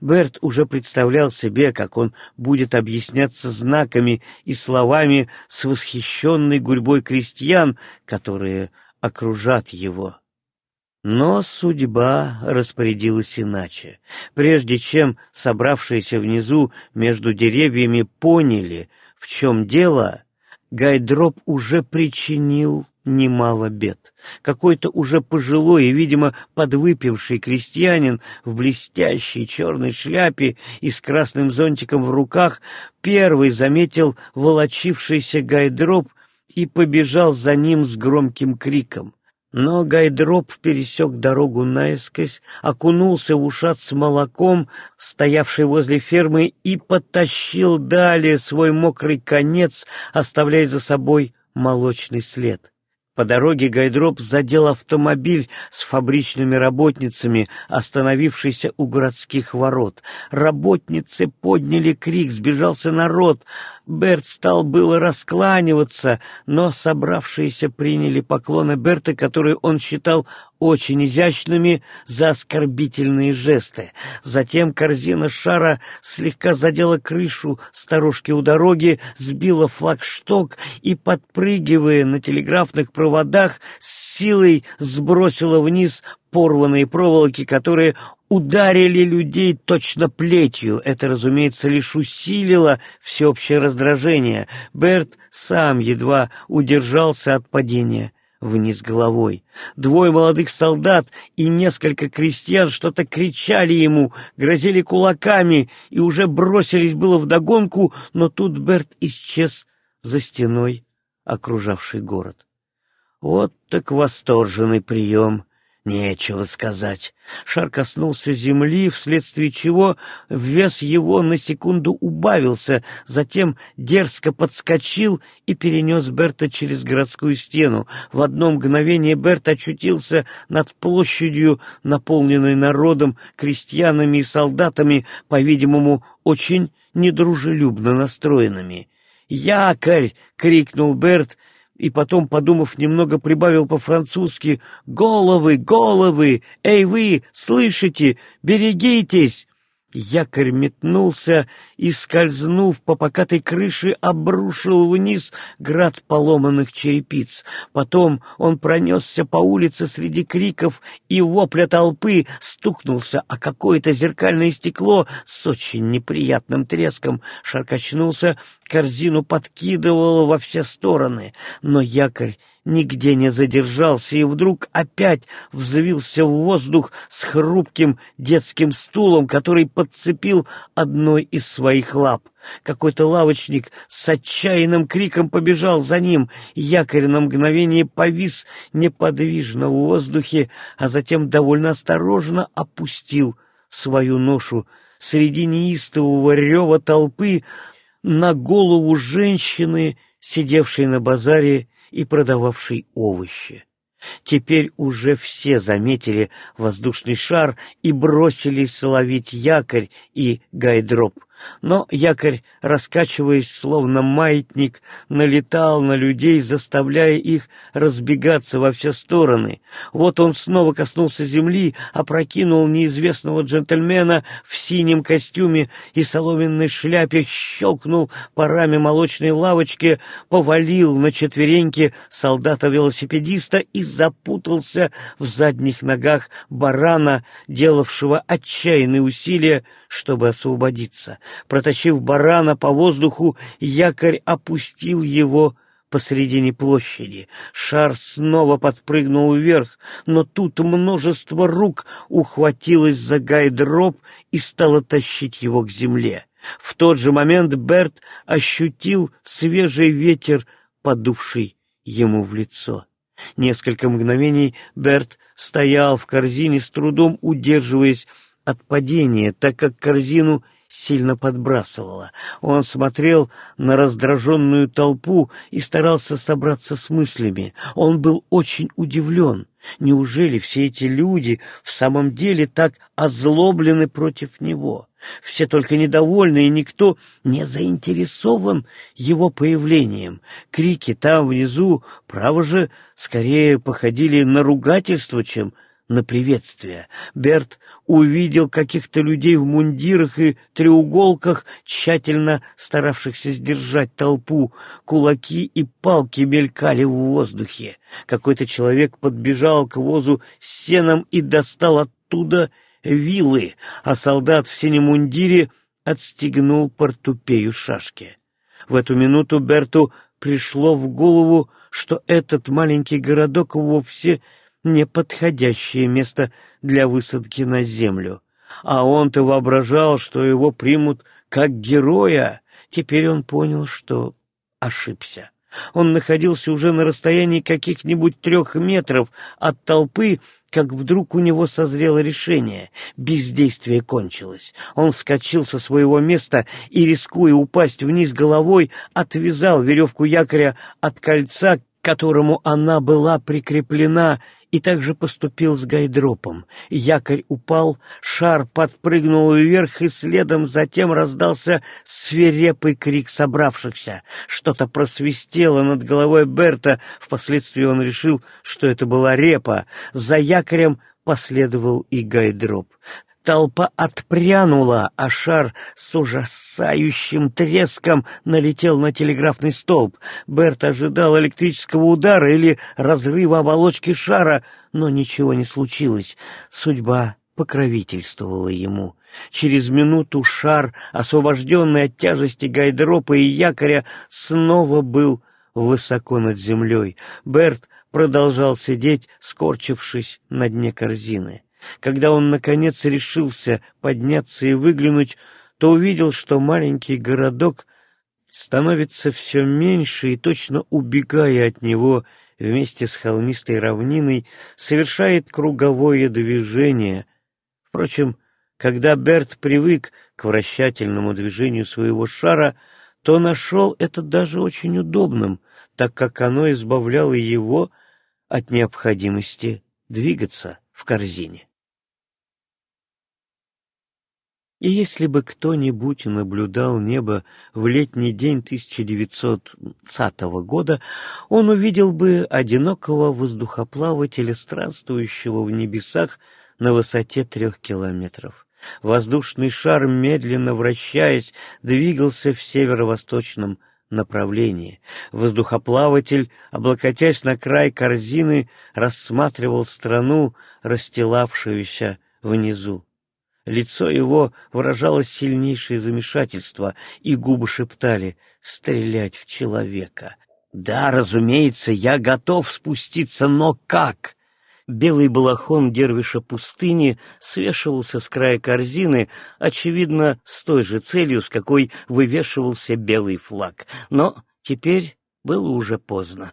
Берт уже представлял себе, как он будет объясняться знаками и словами с восхищенной гурьбой крестьян, которые окружат его. Но судьба распорядилась иначе. Прежде чем собравшиеся внизу между деревьями поняли, в чем дело, Гайдроп уже причинил немало бед. Какой-то уже пожилой и, видимо, подвыпивший крестьянин в блестящей черной шляпе и с красным зонтиком в руках первый заметил волочившийся гайдроп и побежал за ним с громким криком. Но Гайдроп пересек дорогу наискось, окунулся в ушат с молоком, стоявший возле фермы, и потащил далее свой мокрый конец, оставляя за собой молочный след. По дороге Гайдроп задел автомобиль с фабричными работницами, остановившийся у городских ворот. Работницы подняли крик, сбежался народ. Берт стал было раскланиваться, но собравшиеся приняли поклоны Берта, которые он считал очень изящными за оскорбительные жесты. Затем корзина шара слегка задела крышу сторожки у дороги, сбила флагшток и, подпрыгивая на телеграфных проводах, с силой сбросила вниз порванные проволоки, которые ударили людей точно плетью. Это, разумеется, лишь усилило всеобщее раздражение. Берт сам едва удержался от падения вниз головой. Двое молодых солдат и несколько крестьян что-то кричали ему, грозили кулаками и уже бросились было вдогонку, но тут Берт исчез за стеной, окружавший город. Вот так восторженный прием! Нечего сказать. Шар коснулся земли, вследствие чего вес его на секунду убавился, затем дерзко подскочил и перенес Берта через городскую стену. В одно мгновение Берт очутился над площадью, наполненной народом, крестьянами и солдатами, по-видимому, очень недружелюбно настроенными. «Якорь!» — крикнул Берт — и потом, подумав немного, прибавил по-французски «Головы, головы! Эй вы, слышите? Берегитесь!» Якорь метнулся и, скользнув по покатой крыше, обрушил вниз град поломанных черепиц. Потом он пронесся по улице среди криков и вопля толпы, стукнулся о какое-то зеркальное стекло с очень неприятным треском, шаркочнулся, корзину подкидывало во все стороны, но якорь нигде не задержался и вдруг опять взвился в воздух с хрупким детским стулом, который подцепил одной из своих лап. Какой-то лавочник с отчаянным криком побежал за ним. Якорь на мгновение повис неподвижно в воздухе, а затем довольно осторожно опустил свою ношу среди неистового рева толпы на голову женщины, сидевшей на базаре и продававший овощи. Теперь уже все заметили воздушный шар и бросились ловить якорь и гайдроп. Но якорь, раскачиваясь словно маятник, налетал на людей, заставляя их разбегаться во все стороны. Вот он снова коснулся земли, опрокинул неизвестного джентльмена в синем костюме и соломенной шляпе, щелкнул парами молочной лавочки, повалил на четвереньки солдата-велосипедиста и запутался в задних ногах барана, делавшего отчаянные усилия, чтобы освободиться. Протащив барана по воздуху, якорь опустил его посредине площади. Шар снова подпрыгнул вверх, но тут множество рук ухватилось за гайдроп и стало тащить его к земле. В тот же момент Берт ощутил свежий ветер, подувший ему в лицо. Несколько мгновений Берт стоял в корзине, с трудом удерживаясь от падения, так как корзину сильно подбрасывало. Он смотрел на раздраженную толпу и старался собраться с мыслями. Он был очень удивлен. Неужели все эти люди в самом деле так озлоблены против него? Все только недовольны, и никто не заинтересован его появлением. Крики там внизу, право же, скорее походили на ругательство, чем на приветствие. Берт увидел каких-то людей в мундирах и треуголках, тщательно старавшихся сдержать толпу. Кулаки и палки мелькали в воздухе. Какой-то человек подбежал к возу с сеном и достал оттуда вилы, а солдат в синем мундире отстегнул портупею шашки. В эту минуту Берту пришло в голову, что этот маленький городок вовсе неподходящее место для высадки на землю. А он-то воображал, что его примут как героя. Теперь он понял, что ошибся. Он находился уже на расстоянии каких-нибудь трех метров от толпы, как вдруг у него созрело решение. Бездействие кончилось. Он вскочил со своего места и, рискуя упасть вниз головой, отвязал веревку якоря от кольца, к которому она была прикреплена, и также поступил с гайдропом. Якорь упал, шар подпрыгнул вверх, и следом затем раздался свирепый крик собравшихся. Что-то просвистело над головой Берта, впоследствии он решил, что это была репа. За якорем последовал и гайдроп. Толпа отпрянула, а шар с ужасающим треском налетел на телеграфный столб. Берт ожидал электрического удара или разрыва оболочки шара, но ничего не случилось. Судьба покровительствовала ему. Через минуту шар, освобожденный от тяжести гайдропа и якоря, снова был высоко над землей. Берт продолжал сидеть, скорчившись на дне корзины. Когда он, наконец, решился подняться и выглянуть, то увидел, что маленький городок становится все меньше и, точно убегая от него вместе с холмистой равниной, совершает круговое движение. Впрочем, когда Берт привык к вращательному движению своего шара, то нашел это даже очень удобным, так как оно избавляло его от необходимости двигаться в корзине. И если бы кто-нибудь наблюдал небо в летний день 1920 года, он увидел бы одинокого воздухоплавателя, странствующего в небесах на высоте трех километров. Воздушный шар, медленно вращаясь, двигался в северо-восточном направлении. Воздухоплаватель, облокотясь на край корзины, рассматривал страну, расстилавшуюся внизу. Лицо его выражало сильнейшее замешательство, и губы шептали «стрелять в человека». «Да, разумеется, я готов спуститься, но как?» Белый балахон дервиша пустыни свешивался с края корзины, очевидно, с той же целью, с какой вывешивался белый флаг. Но теперь было уже поздно.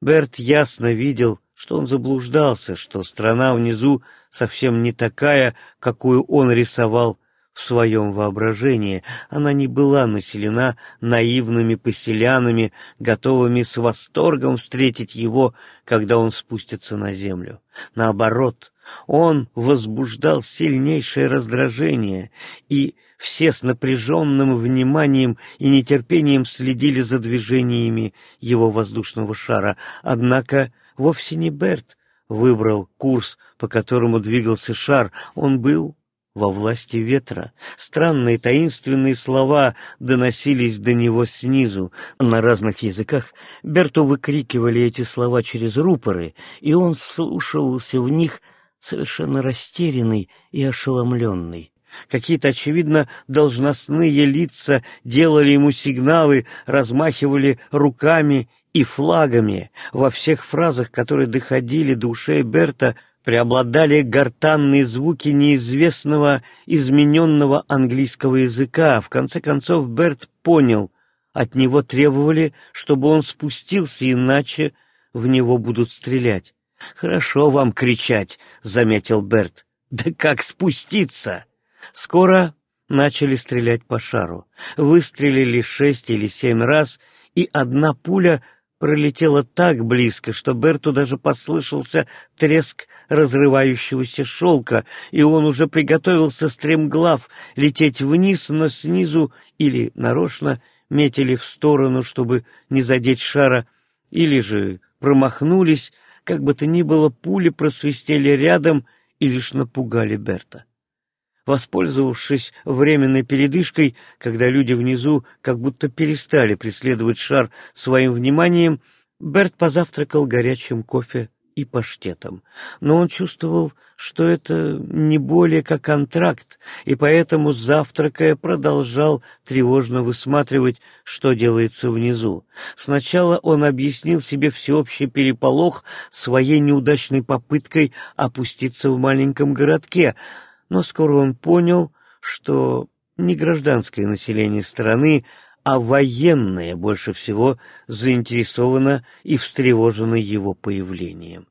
Берт ясно видел, что он заблуждался, что страна внизу совсем не такая, какую он рисовал в своем воображении, она не была населена наивными поселянами, готовыми с восторгом встретить его, когда он спустится на землю. Наоборот, он возбуждал сильнейшее раздражение, и все с напряженным вниманием и нетерпением следили за движениями его воздушного шара. Однако вовсе не Берт выбрал курс, по которому двигался шар, он был во власти ветра. Странные таинственные слова доносились до него снизу. На разных языках Берту выкрикивали эти слова через рупоры, и он вслушивался в них совершенно растерянный и ошеломленный. Какие-то, очевидно, должностные лица делали ему сигналы, размахивали руками и флагами. Во всех фразах, которые доходили до ушей Берта, преобладали гортанные звуки неизвестного измененного английского языка. В конце концов Берт понял, от него требовали, чтобы он спустился, иначе в него будут стрелять. «Хорошо вам кричать», — заметил Берт. «Да как спуститься?» Скоро начали стрелять по шару. Выстрелили шесть или семь раз, и одна пуля пролетела так близко, что Берту даже послышался треск разрывающегося шелка, и он уже приготовился стремглав лететь вниз, но снизу или нарочно метили в сторону, чтобы не задеть шара, или же промахнулись, как бы то ни было, пули просвистели рядом и лишь напугали Берта. Воспользовавшись временной передышкой, когда люди внизу как будто перестали преследовать шар своим вниманием, Берт позавтракал горячим кофе и паштетом. Но он чувствовал, что это не более как контракт, и поэтому, завтракая, продолжал тревожно высматривать, что делается внизу. Сначала он объяснил себе всеобщий переполох своей неудачной попыткой опуститься в маленьком городке — но скоро он понял, что не гражданское население страны, а военное больше всего заинтересовано и встревожено его появлением.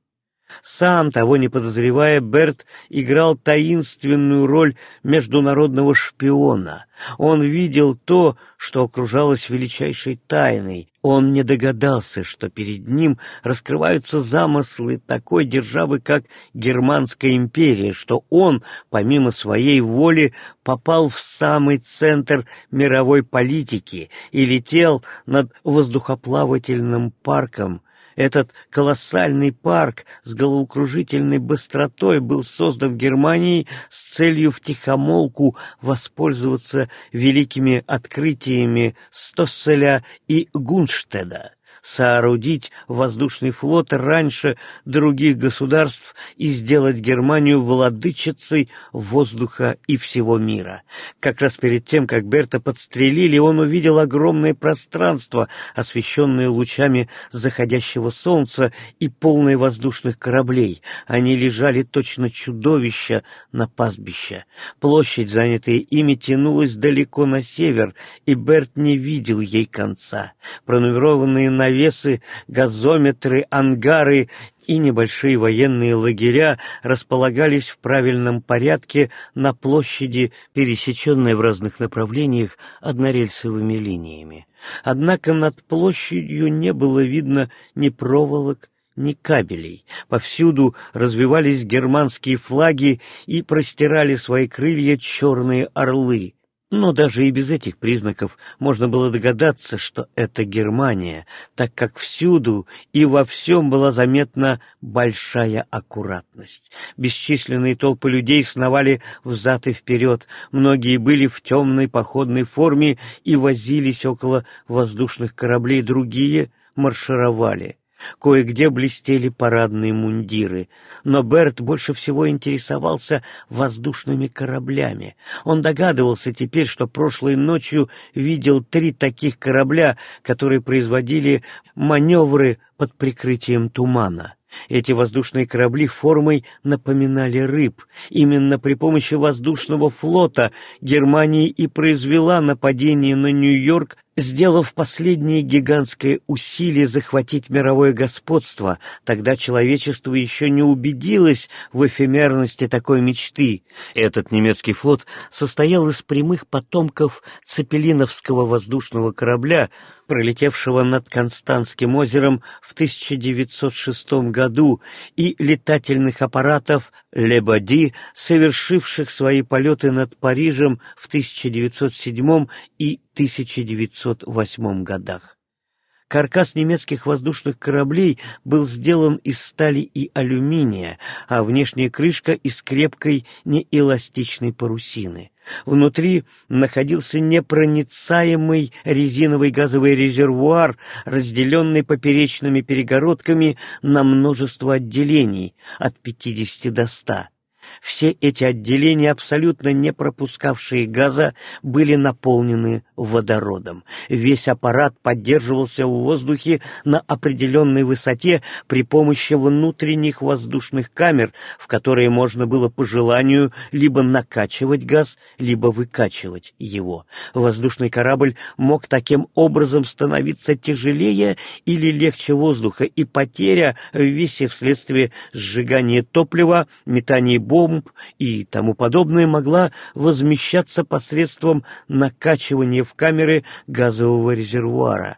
Сам, того не подозревая, Берт играл таинственную роль международного шпиона. Он видел то, что окружалось величайшей тайной. Он не догадался, что перед ним раскрываются замыслы такой державы, как Германская империя, что он, помимо своей воли, попал в самый центр мировой политики и летел над воздухоплавательным парком, этот колоссальный парк с головокружительной быстротой был создан Германией с целью втихомолку воспользоваться великими открытиями Стосселя и Гунштеда соорудить воздушный флот раньше других государств и сделать Германию владычицей воздуха и всего мира. Как раз перед тем, как Берта подстрелили, он увидел огромное пространство, освещенное лучами заходящего солнца и полное воздушных кораблей. Они лежали точно чудовища на пастбище. Площадь, занятая ими, тянулась далеко на север, и Берт не видел ей конца. Пронумерованные на навесы, газометры, ангары и небольшие военные лагеря располагались в правильном порядке на площади, пересеченной в разных направлениях однорельсовыми линиями. Однако над площадью не было видно ни проволок, ни кабелей. Повсюду развивались германские флаги и простирали свои крылья черные орлы. Но даже и без этих признаков можно было догадаться, что это Германия, так как всюду и во всем была заметна большая аккуратность. Бесчисленные толпы людей сновали взад и вперед, многие были в темной походной форме и возились около воздушных кораблей, другие маршировали. Кое-где блестели парадные мундиры, но Берт больше всего интересовался воздушными кораблями. Он догадывался теперь, что прошлой ночью видел три таких корабля, которые производили маневры под прикрытием тумана. Эти воздушные корабли формой напоминали рыб. Именно при помощи воздушного флота Германия и произвела нападение на Нью-Йорк сделав последнее гигантское усилие захватить мировое господство, тогда человечество еще не убедилось в эфемерности такой мечты. Этот немецкий флот состоял из прямых потомков цепелиновского воздушного корабля, пролетевшего над Константским озером в 1906 году, и летательных аппаратов «Лебоди», совершивших свои полеты над Парижем в 1907 и 1908 годах. Каркас немецких воздушных кораблей был сделан из стали и алюминия, а внешняя крышка из крепкой неэластичной парусины. Внутри находился непроницаемый резиновый газовый резервуар, разделенный поперечными перегородками на множество отделений от 50 до 100. Все эти отделения, абсолютно не пропускавшие газа, были наполнены водородом. Весь аппарат поддерживался в воздухе на определенной высоте при помощи внутренних воздушных камер, в которые можно было по желанию либо накачивать газ, либо выкачивать его. Воздушный корабль мог таким образом становиться тяжелее или легче воздуха, и потеря в весе вследствие сжигания топлива, метания бомб и тому подобное могла возмещаться посредством накачивания в камеры газового резервуара.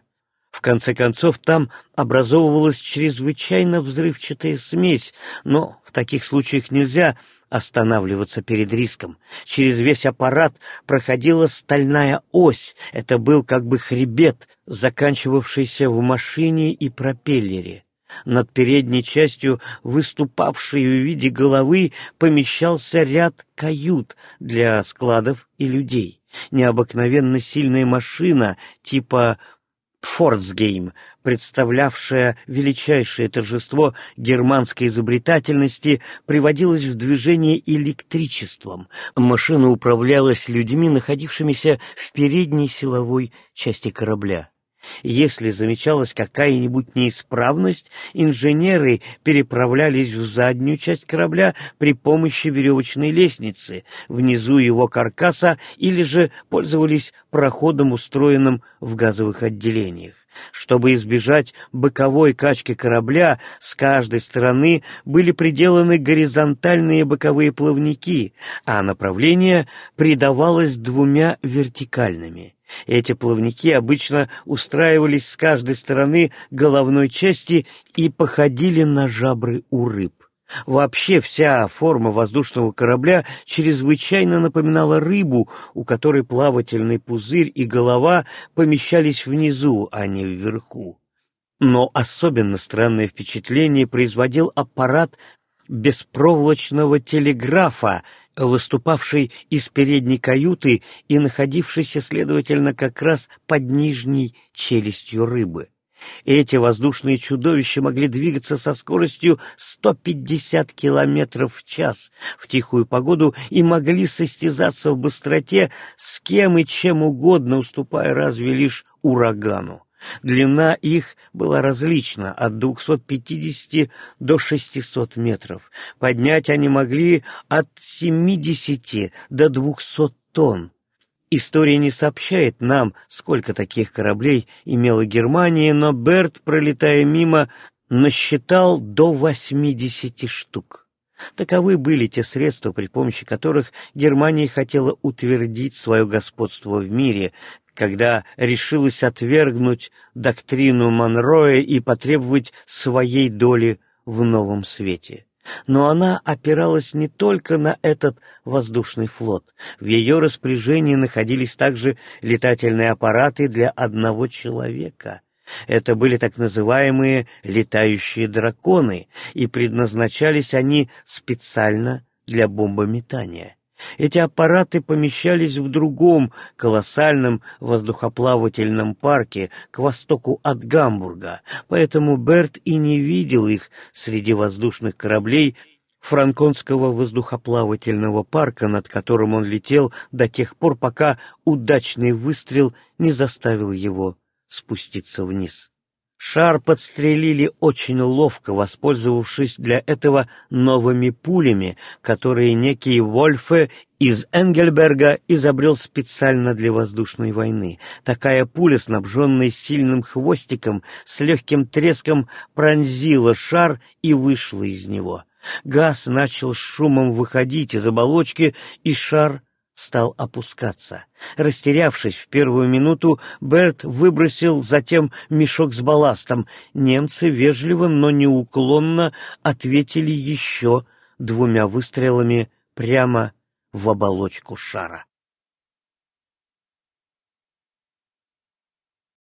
В конце концов, там образовывалась чрезвычайно взрывчатая смесь, но в таких случаях нельзя останавливаться перед риском. Через весь аппарат проходила стальная ось, это был как бы хребет, заканчивавшийся в машине и пропеллере. Над передней частью, выступавшей в виде головы, помещался ряд кают для складов и людей. Необыкновенно сильная машина типа «Фордсгейм», представлявшая величайшее торжество германской изобретательности, приводилась в движение электричеством. Машина управлялась людьми, находившимися в передней силовой части корабля. Если замечалась какая-нибудь неисправность, инженеры переправлялись в заднюю часть корабля при помощи веревочной лестницы, внизу его каркаса, или же пользовались проходом, устроенным в газовых отделениях. Чтобы избежать боковой качки корабля, с каждой стороны были приделаны горизонтальные боковые плавники, а направление придавалось двумя вертикальными. Эти плавники обычно устраивались с каждой стороны головной части и походили на жабры у рыб. Вообще вся форма воздушного корабля чрезвычайно напоминала рыбу, у которой плавательный пузырь и голова помещались внизу, а не вверху. Но особенно странное впечатление производил аппарат беспроволочного телеграфа, выступавший из передней каюты и находившийся, следовательно, как раз под нижней челюстью рыбы. Эти воздушные чудовища могли двигаться со скоростью 150 километров в час в тихую погоду и могли состязаться в быстроте с кем и чем угодно, уступая разве лишь урагану. Длина их была различна, от 250 до 600 метров. Поднять они могли от 70 до 200 тонн. История не сообщает нам, сколько таких кораблей имела Германия, но Берт, пролетая мимо, насчитал до 80 штук. Таковы были те средства, при помощи которых Германия хотела утвердить свое господство в мире, когда решилась отвергнуть доктрину Монроя и потребовать своей доли в новом свете. Но она опиралась не только на этот воздушный флот. В ее распоряжении находились также летательные аппараты для одного человека. Это были так называемые «летающие драконы», и предназначались они специально для бомбометания. Эти аппараты помещались в другом колоссальном воздухоплавательном парке к востоку от Гамбурга, поэтому Берт и не видел их среди воздушных кораблей франконского воздухоплавательного парка, над которым он летел до тех пор, пока удачный выстрел не заставил его спуститься вниз. Шар подстрелили очень ловко, воспользовавшись для этого новыми пулями, которые некий Вольфе из Энгельберга изобрел специально для воздушной войны. Такая пуля, снабженная сильным хвостиком, с легким треском пронзила шар и вышла из него. Газ начал шумом выходить из оболочки, и шар стал опускаться. Растерявшись в первую минуту, Берт выбросил затем мешок с балластом. Немцы вежливо, но неуклонно ответили еще двумя выстрелами прямо в оболочку шара.